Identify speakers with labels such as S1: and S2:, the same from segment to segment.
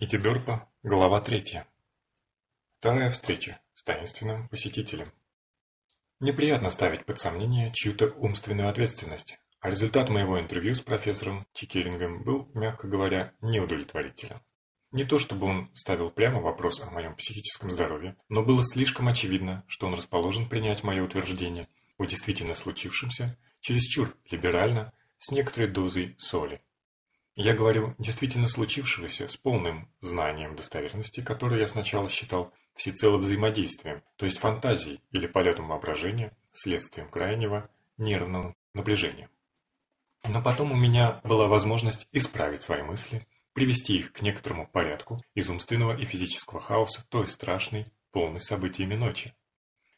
S1: Итидорпа, глава третья. Вторая встреча с таинственным посетителем. Неприятно ставить под сомнение чью-то умственную ответственность, а результат моего интервью с профессором Чикерингом был, мягко говоря, неудовлетворителен. Не то чтобы он ставил прямо вопрос о моем психическом здоровье, но было слишком очевидно, что он расположен принять мое утверждение о действительно случившемся чересчур либерально, с некоторой дозой соли. Я говорю действительно случившегося с полным знанием достоверности, которое я сначала считал всецело взаимодействием, то есть фантазией или полетом воображения, следствием крайнего нервного напряжения. Но потом у меня была возможность исправить свои мысли, привести их к некоторому порядку из умственного и физического хаоса той страшной, полной событиями ночи.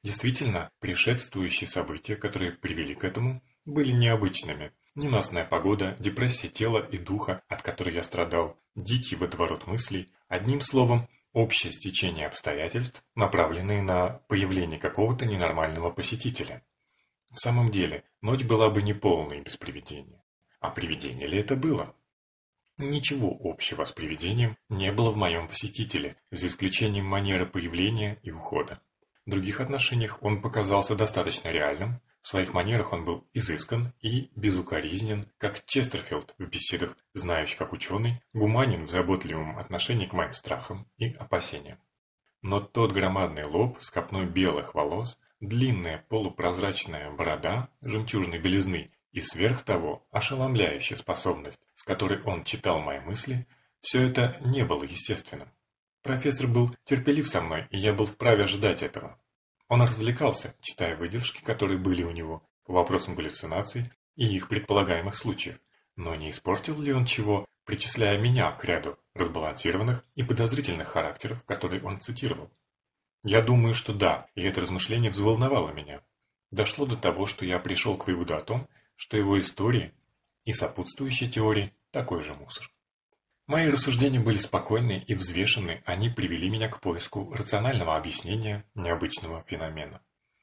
S1: Действительно, предшествующие события, которые привели к этому, были необычными, Ненастная погода, депрессия тела и духа, от которой я страдал, дикий водоворот мыслей, одним словом, общее стечение обстоятельств, направленные на появление какого-то ненормального посетителя. В самом деле, ночь была бы неполной без привидения. А привидение ли это было? Ничего общего с привидением не было в моем посетителе, за исключением манеры появления и ухода. В других отношениях он показался достаточно реальным, в своих манерах он был изыскан и безукоризнен, как Честерфилд в беседах, знающий как ученый, гуманен в заботливом отношении к моим страхам и опасениям. Но тот громадный лоб с копной белых волос, длинная полупрозрачная борода жемчужной белизны и сверх того ошеломляющая способность, с которой он читал мои мысли, все это не было естественным. Профессор был терпелив со мной, и я был вправе ожидать этого. Он развлекался, читая выдержки, которые были у него, по вопросам галлюцинаций и их предполагаемых случаев. Но не испортил ли он чего, причисляя меня к ряду разбалансированных и подозрительных характеров, которые он цитировал? Я думаю, что да, и это размышление взволновало меня. Дошло до того, что я пришел к выводу о том, что его истории и сопутствующие теории такой же мусор. Мои рассуждения были спокойны и взвешены, они привели меня к поиску рационального объяснения необычного феномена.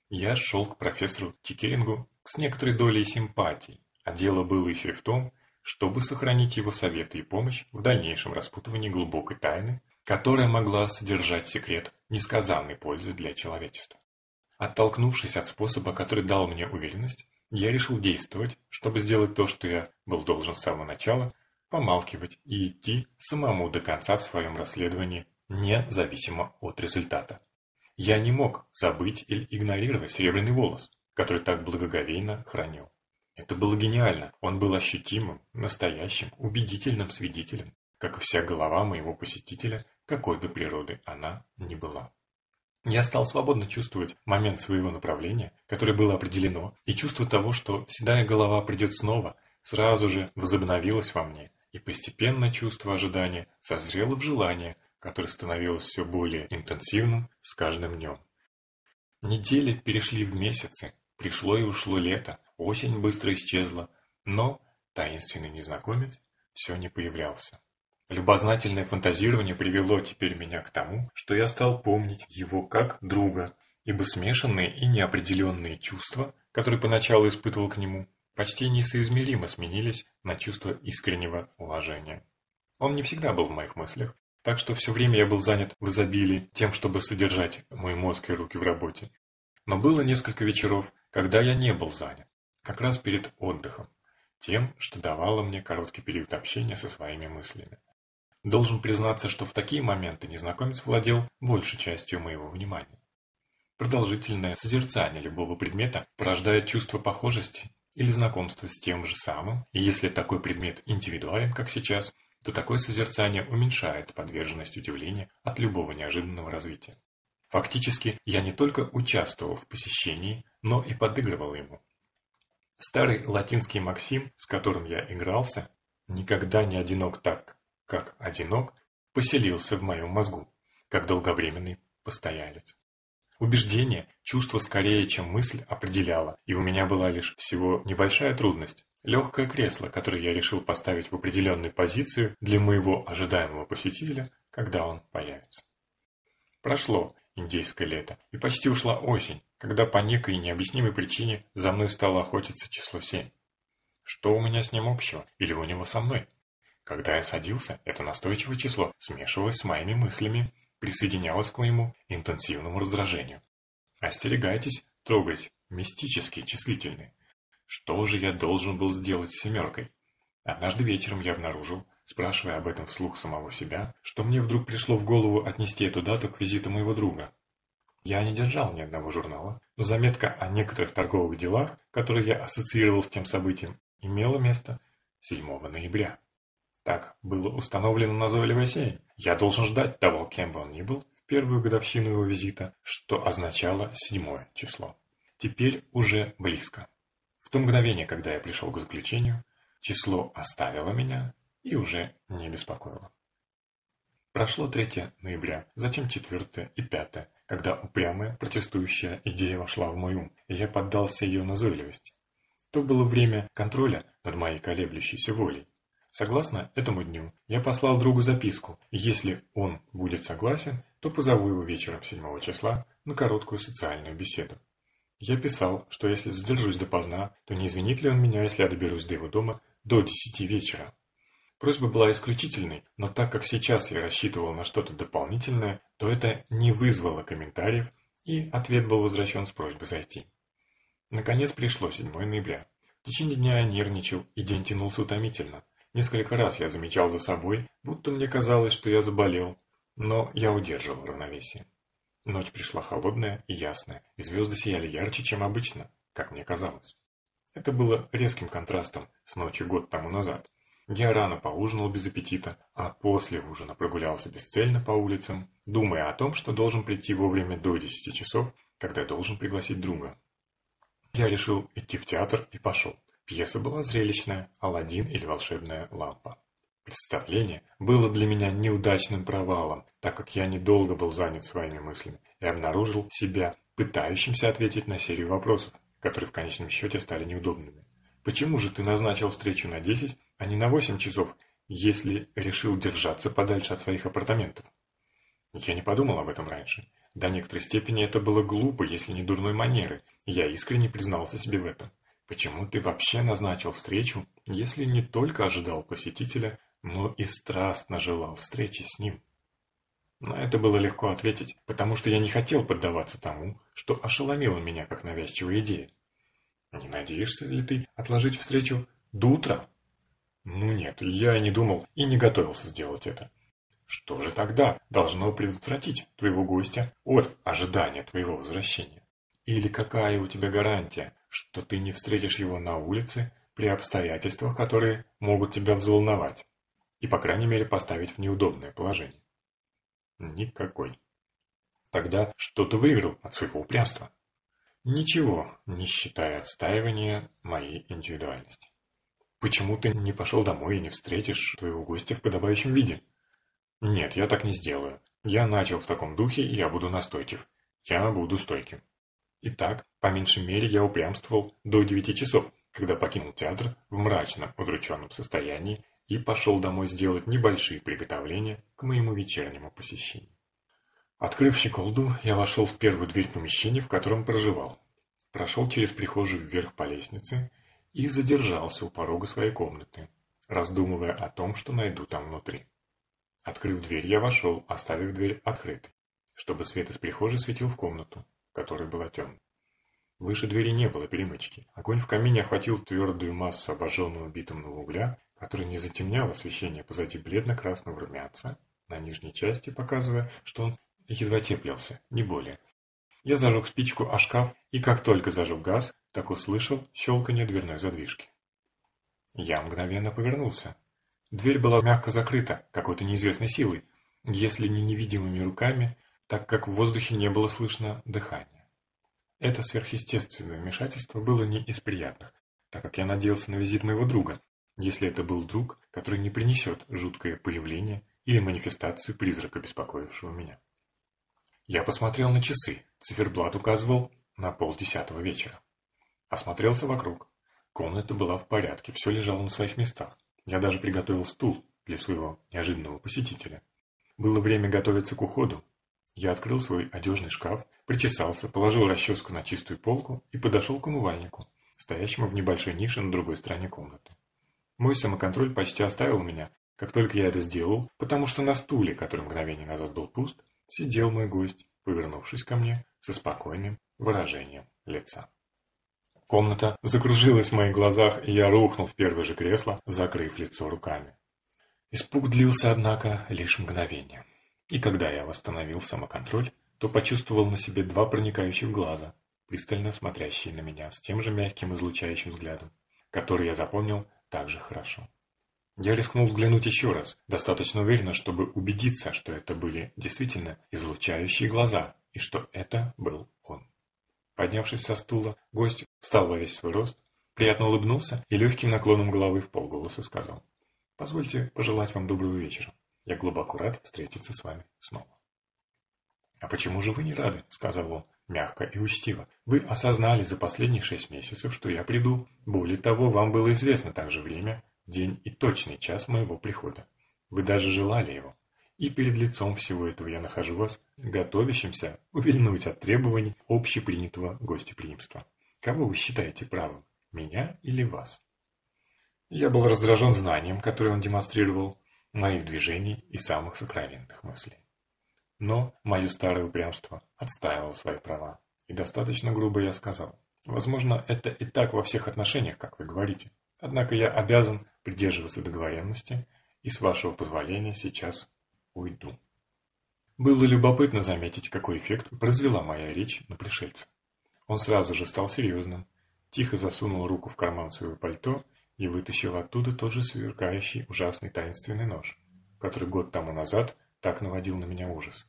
S1: Я шел к профессору Тикерингу с некоторой долей симпатии, а дело было еще и в том, чтобы сохранить его советы и помощь в дальнейшем распутывании глубокой тайны, которая могла содержать секрет несказанной пользы для человечества. Оттолкнувшись от способа, который дал мне уверенность, я решил действовать, чтобы сделать то, что я был должен с самого начала – помалкивать и идти самому до конца в своем расследовании, независимо от результата. Я не мог забыть или игнорировать серебряный волос, который так благоговейно хранил. Это было гениально, он был ощутимым, настоящим, убедительным свидетелем, как и вся голова моего посетителя, какой бы природы она ни была. Я стал свободно чувствовать момент своего направления, которое было определено, и чувство того, что седая голова придет снова, сразу же возобновилось во мне, и постепенно чувство ожидания созрело в желание, которое становилось все более интенсивным с каждым днем. Недели перешли в месяцы, пришло и ушло лето, осень быстро исчезла, но таинственный незнакомец все не появлялся. Любознательное фантазирование привело теперь меня к тому, что я стал помнить его как друга, ибо смешанные и неопределенные чувства, которые поначалу испытывал к нему, почти несоизмеримо сменились на чувство искреннего уважения. Он не всегда был в моих мыслях, так что все время я был занят в изобилии тем, чтобы содержать мой мозг и руки в работе. Но было несколько вечеров, когда я не был занят, как раз перед отдыхом, тем, что давало мне короткий период общения со своими мыслями. Должен признаться, что в такие моменты незнакомец владел большей частью моего внимания. Продолжительное созерцание любого предмета порождает чувство похожести или знакомство с тем же самым, и если такой предмет индивидуален, как сейчас, то такое созерцание уменьшает подверженность удивления от любого неожиданного развития. Фактически, я не только участвовал в посещении, но и подыгрывал ему. Старый латинский максим, с которым я игрался, никогда не одинок так, как одинок, поселился в моем мозгу, как долговременный постоялец. Убеждение, чувство скорее, чем мысль определяло, и у меня была лишь всего небольшая трудность. Легкое кресло, которое я решил поставить в определенную позицию для моего ожидаемого посетителя, когда он появится. Прошло индейское лето, и почти ушла осень, когда по некой необъяснимой причине за мной стало охотиться число семь. Что у меня с ним общего, или у него со мной? Когда я садился, это настойчивое число смешивалось с моими мыслями, присоединялось к моему интенсивному раздражению. Остерегайтесь трогать мистические числительные. Что же я должен был сделать с семеркой? Однажды вечером я обнаружил, спрашивая об этом вслух самого себя, что мне вдруг пришло в голову отнести эту дату к визиту моего друга. Я не держал ни одного журнала, но заметка о некоторых торговых делах, которые я ассоциировал с тем событием, имела место 7 ноября. Так было установлено назойливое сеяние. Я должен ждать того, кем бы он ни был, в первую годовщину его визита, что означало седьмое число. Теперь уже близко. В то мгновение, когда я пришел к заключению, число оставило меня и уже не беспокоило. Прошло 3 ноября, затем 4 и 5, когда упрямая протестующая идея вошла в мой ум, и я поддался ее назойливости. То было время контроля над моей колеблющейся волей. Согласно этому дню, я послал другу записку, и если он будет согласен, то позову его вечером 7 числа на короткую социальную беседу. Я писал, что если задержусь допоздна, то не извинит ли он меня, если я доберусь до его дома до 10 вечера. Просьба была исключительной, но так как сейчас я рассчитывал на что-то дополнительное, то это не вызвало комментариев, и ответ был возвращен с просьбой зайти. Наконец пришло 7 ноября. В течение дня я нервничал, и день тянулся утомительно. Несколько раз я замечал за собой, будто мне казалось, что я заболел, но я удерживал равновесие. Ночь пришла холодная и ясная, и звезды сияли ярче, чем обычно, как мне казалось. Это было резким контрастом с ночью год тому назад. Я рано поужинал без аппетита, а после ужина прогулялся бесцельно по улицам, думая о том, что должен прийти вовремя до 10 часов, когда должен пригласить друга. Я решил идти в театр и пошел. Пьеса была зрелищная «Аладдин или волшебная лампа». Представление было для меня неудачным провалом, так как я недолго был занят своими мыслями и обнаружил себя пытающимся ответить на серию вопросов, которые в конечном счете стали неудобными. Почему же ты назначил встречу на 10, а не на 8 часов, если решил держаться подальше от своих апартаментов? Я не подумал об этом раньше. До некоторой степени это было глупо, если не дурной манеры, я искренне признался себе в этом. Почему ты вообще назначил встречу, если не только ожидал посетителя, но и страстно желал встречи с ним? На это было легко ответить, потому что я не хотел поддаваться тому, что ошеломило меня как навязчивая идея. Не надеешься ли ты отложить встречу до утра? Ну нет, я не думал и не готовился сделать это. Что же тогда должно предотвратить твоего гостя от ожидания твоего возвращения? Или какая у тебя гарантия, что ты не встретишь его на улице при обстоятельствах, которые могут тебя взволновать и, по крайней мере, поставить в неудобное положение? Никакой. Тогда что ты выиграл от своего упрямства? Ничего, не считая отстаивания моей индивидуальности. Почему ты не пошел домой и не встретишь твоего гостя в подобающем виде? Нет, я так не сделаю. Я начал в таком духе, и я буду настойчив. Я буду стойким. Итак, по меньшей мере я упрямствовал до девяти часов, когда покинул театр в мрачном, удрученном состоянии и пошел домой сделать небольшие приготовления к моему вечернему посещению. Открыв щеколду, я вошел в первую дверь помещения, в котором проживал. Прошел через прихожую вверх по лестнице и задержался у порога своей комнаты, раздумывая о том, что найду там внутри. Открыв дверь, я вошел, оставив дверь открытой, чтобы свет из прихожей светил в комнату которая была темной. Выше двери не было перемычки. Огонь в камине охватил твердую массу обожженного битумного угля, который не затемнял освещение позади бледно-красного румянца, на нижней части показывая, что он едва теплился, не более. Я зажег спичку о шкаф, и как только зажег газ, так услышал щелканье дверной задвижки. Я мгновенно повернулся. Дверь была мягко закрыта какой-то неизвестной силой, если не невидимыми руками, так как в воздухе не было слышно дыхания. Это сверхъестественное вмешательство было не из приятных, так как я надеялся на визит моего друга, если это был друг, который не принесет жуткое появление или манифестацию призрака, беспокоившего меня. Я посмотрел на часы, циферблат указывал на полдесятого вечера. Осмотрелся вокруг. Комната была в порядке, все лежало на своих местах. Я даже приготовил стул для своего неожиданного посетителя. Было время готовиться к уходу, я открыл свой одежный шкаф, причесался, положил расческу на чистую полку и подошел к умывальнику, стоящему в небольшой нише на другой стороне комнаты. Мой самоконтроль почти оставил меня, как только я это сделал, потому что на стуле, который мгновение назад был пуст, сидел мой гость, повернувшись ко мне со спокойным выражением лица. Комната закружилась в моих глазах, и я рухнул в первое же кресло, закрыв лицо руками. Испуг длился, однако, лишь мгновение. И когда я восстановил самоконтроль, то почувствовал на себе два проникающих глаза, пристально смотрящие на меня с тем же мягким излучающим взглядом, который я запомнил так же хорошо. Я рискнул взглянуть еще раз, достаточно уверенно, чтобы убедиться, что это были действительно излучающие глаза, и что это был он. Поднявшись со стула, гость встал во весь свой рост, приятно улыбнулся и легким наклоном головы в полголоса сказал. «Позвольте пожелать вам доброго вечера. Я глубоко рад встретиться с вами снова». «А почему же вы не рады?» – сказал он, мягко и учтиво. «Вы осознали за последние шесть месяцев, что я приду. Более того, вам было известно также время, день и точный час моего прихода. Вы даже желали его. И перед лицом всего этого я нахожу вас, готовящимся увильнуть от требований общепринятого гостеприимства. Кого вы считаете правым, меня или вас? Я был раздражен знанием, которое он демонстрировал, моих движений и самых сокровенных мыслей. Но мое старое упрямство отстаивало свои права, и достаточно грубо я сказал. Возможно, это и так во всех отношениях, как вы говорите. Однако я обязан придерживаться договоренности и, с вашего позволения, сейчас уйду. Было любопытно заметить, какой эффект произвела моя речь на пришельца. Он сразу же стал серьезным, тихо засунул руку в карман своего пальто и вытащил оттуда тот же сверкающий ужасный таинственный нож, который год тому назад так наводил на меня ужас.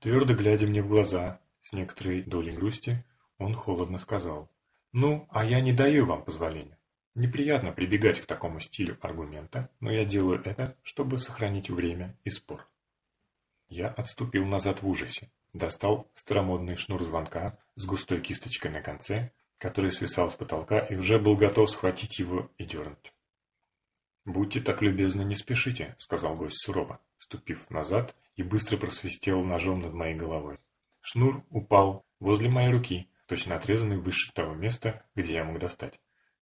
S1: Твердо глядя мне в глаза, с некоторой долей грусти, он холодно сказал, «Ну, а я не даю вам позволения. Неприятно прибегать к такому стилю аргумента, но я делаю это, чтобы сохранить время и спор. Я отступил назад в ужасе, достал старомодный шнур звонка с густой кисточкой на конце, который свисал с потолка, и уже был готов схватить его и дернуть. «Будьте так любезны, не спешите», — сказал гость сурово, ступив назад и быстро просвистел ножом над моей головой. Шнур упал возле моей руки, точно отрезанный выше того места, где я мог достать.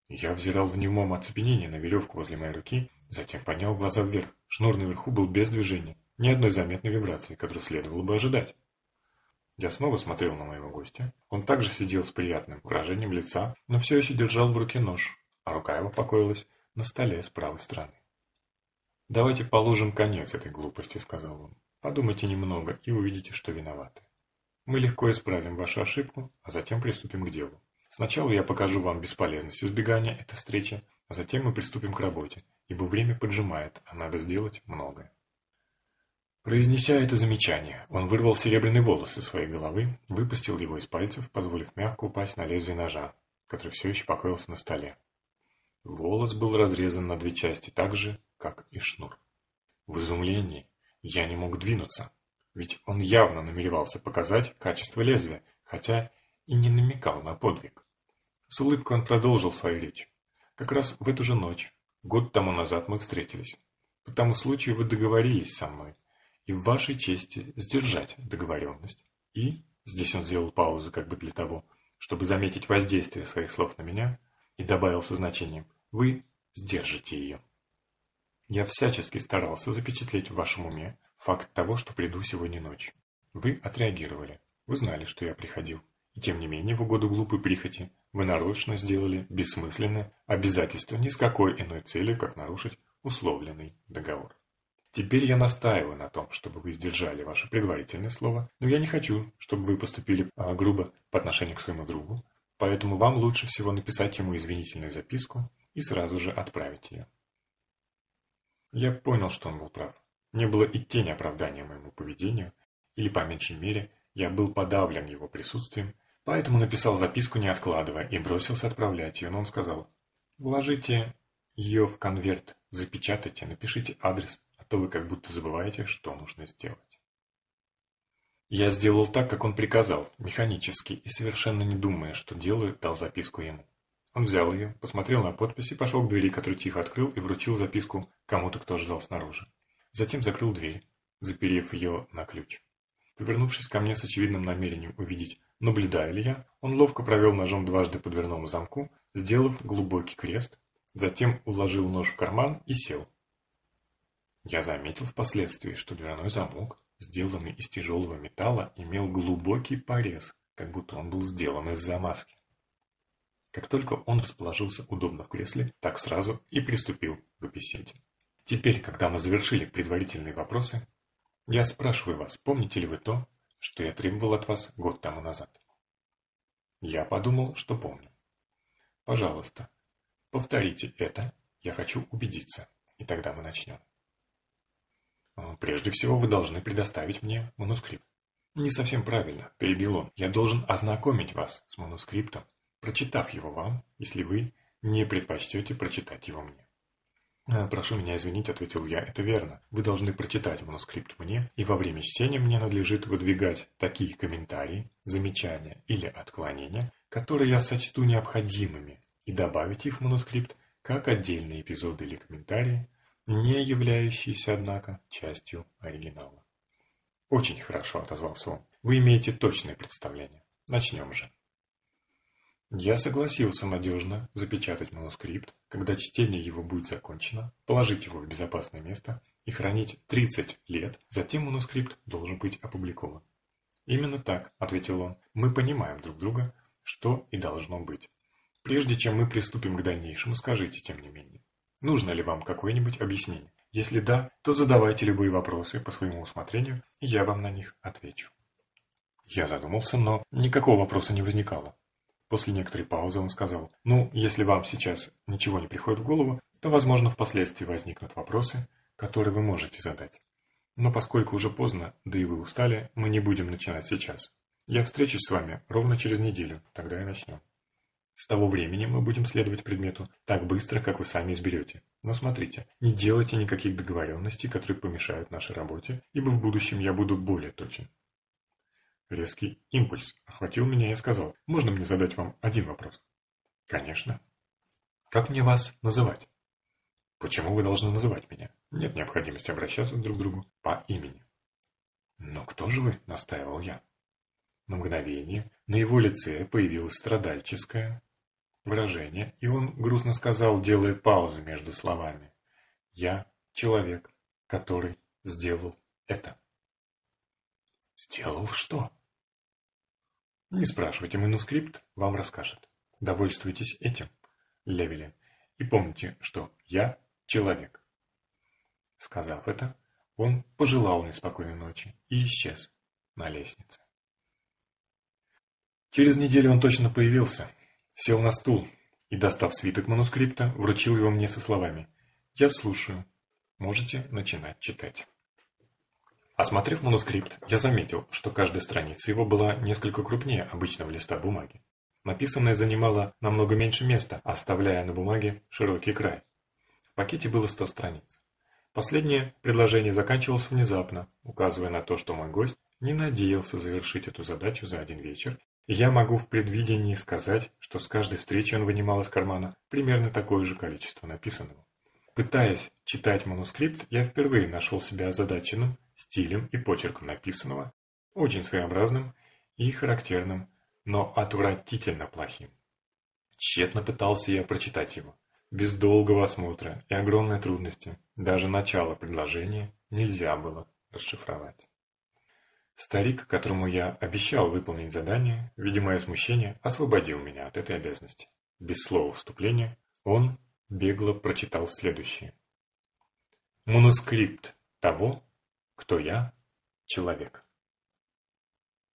S1: Я взирал в немом оцепенении на веревку возле моей руки, затем поднял глаза вверх. Шнур наверху был без движения. Ни одной заметной вибрации, которую следовало бы ожидать. Я снова смотрел на моего гостя. Он также сидел с приятным выражением лица, но все еще держал в руке нож, а рука его покоилась на столе с правой стороны. «Давайте положим конец этой глупости», — сказал он. «Подумайте немного и увидите, что виноваты. Мы легко исправим вашу ошибку, а затем приступим к делу. Сначала я покажу вам бесполезность избегания этой встречи, а затем мы приступим к работе, ибо время поджимает, а надо сделать многое». Произнеся это замечание, он вырвал серебряный волос из своей головы, выпустил его из пальцев, позволив мягко упасть на лезвие ножа, который все еще покоился на столе. Волос был разрезан на две части так же, как и шнур. В изумлении я не мог двинуться, ведь он явно намеревался показать качество лезвия, хотя и не намекал на подвиг. С улыбкой он продолжил свою речь. Как раз в эту же ночь, год тому назад мы встретились. По тому случаю вы договорились со мной, и в вашей чести сдержать договоренность. И, здесь он сделал паузу как бы для того, чтобы заметить воздействие своих слов на меня, и добавил со значением «Вы сдержите ее». Я всячески старался запечатлеть в вашем уме факт того, что приду сегодня ночью. Вы отреагировали. Вы знали, что я приходил. И тем не менее, в угоду глупой прихоти, вы нарочно сделали бессмысленное обязательство ни с какой иной целью, как нарушить условленный договор. Теперь я настаиваю на том, чтобы вы сдержали ваше предварительное слово, но я не хочу, чтобы вы поступили а, грубо по отношению к своему другу, поэтому вам лучше всего написать ему извинительную записку и сразу же отправить ее. Я понял, что он был прав. Не было и тени оправдания моему поведению, или, по меньшей мере, я был подавлен его присутствием, поэтому написал записку не откладывая и бросился отправлять ее, но он сказал, «Вложите ее в конверт, запечатайте, напишите адрес, то вы как будто забываете, что нужно сделать. Я сделал так, как он приказал, механически и совершенно не думая, что делаю, дал записку ему. Он взял ее, посмотрел на подпись и пошел к двери, которую тихо открыл и вручил записку кому-то, кто ждал снаружи. Затем закрыл дверь, заперев ее на ключ. Повернувшись ко мне с очевидным намерением увидеть, наблюдаю ли я, он ловко провел ножом дважды по дверному замку, сделав глубокий крест, затем уложил нож в карман и сел. Я заметил впоследствии, что дверной замок, сделанный из тяжелого металла, имел глубокий порез, как будто он был сделан из замазки. Как только он расположился удобно в кресле, так сразу и приступил к беседе. Теперь, когда мы завершили предварительные вопросы, я спрашиваю вас, помните ли вы то, что я требовал от вас год тому назад? Я подумал, что помню. Пожалуйста, повторите это, я хочу убедиться, и тогда мы начнем. Прежде всего вы должны предоставить мне манускрипт. Не совсем правильно, перебил он. Я должен ознакомить вас с манускриптом, прочитав его вам, если вы не предпочтете прочитать его мне. «А, «Прошу меня извинить», — ответил я, — «это верно. Вы должны прочитать манускрипт мне, и во время чтения мне надлежит выдвигать такие комментарии, замечания или отклонения, которые я сочту необходимыми, и добавить их в манускрипт как отдельные эпизоды или комментарии, не являющиеся, однако, частью оригинала. «Очень хорошо», — отозвался он. «Вы имеете точное представление. Начнем же». Я согласился надежно запечатать манускрипт, когда чтение его будет закончено, положить его в безопасное место и хранить 30 лет, затем манускрипт должен быть опубликован. «Именно так», — ответил он, — «мы понимаем друг друга, что и должно быть. Прежде чем мы приступим к дальнейшему, скажите, тем не менее, нужно ли вам какое-нибудь объяснение? Если да, то задавайте любые вопросы по своему усмотрению, и я вам на них отвечу». Я задумался, но никакого вопроса не возникало. После некоторой паузы он сказал, «Ну, если вам сейчас ничего не приходит в голову, то, возможно, впоследствии возникнут вопросы, которые вы можете задать. Но поскольку уже поздно, да и вы устали, мы не будем начинать сейчас. Я встречусь с вами ровно через неделю, тогда и начнем. С того времени мы будем следовать предмету так быстро, как вы сами изберете. Но смотрите, не делайте никаких договоренностей, которые помешают нашей работе, ибо в будущем я буду более точен. Резкий импульс охватил меня и сказал, можно мне задать вам один вопрос? Конечно. Как мне вас называть? Почему вы должны называть меня? Нет необходимости обращаться друг к другу по имени. Но кто же вы? Настаивал я. На мгновение на его лице появилось страдальческое выражение, и он грустно сказал, делая паузу между словами. Я человек, который сделал это. Сделал что? Не спрашивайте, манускрипт вам расскажет. Довольствуйтесь этим, Левелин, и помните, что я человек. Сказав это, он пожелал мне спокойной ночи и исчез на лестнице. Через неделю он точно появился, сел на стул и, достав свиток манускрипта, вручил его мне со словами «Я слушаю, можете начинать читать». Осмотрев манускрипт, я заметил, что каждая страница его была несколько крупнее обычного листа бумаги. Написанное занимало намного меньше места, оставляя на бумаге широкий край. В пакете было 100 страниц. Последнее предложение заканчивалось внезапно, указывая на то, что мой гость не надеялся завершить эту задачу за один вечер, я могу в предвидении сказать, что с каждой встречи он вынимал из кармана примерно такое же количество написанного. Пытаясь читать манускрипт, я впервые нашел себя озадаченным стилем и почерком написанного, очень своеобразным и характерным, но отвратительно плохим. Тщетно пытался я прочитать его. Без долгого осмотра и огромной трудности даже начало предложения нельзя было расшифровать. Старик, которому я обещал выполнить задание, видя мое смущение, освободил меня от этой обязанности. Без слова вступления он бегло прочитал следующее. Манускрипт того, кто я, человек.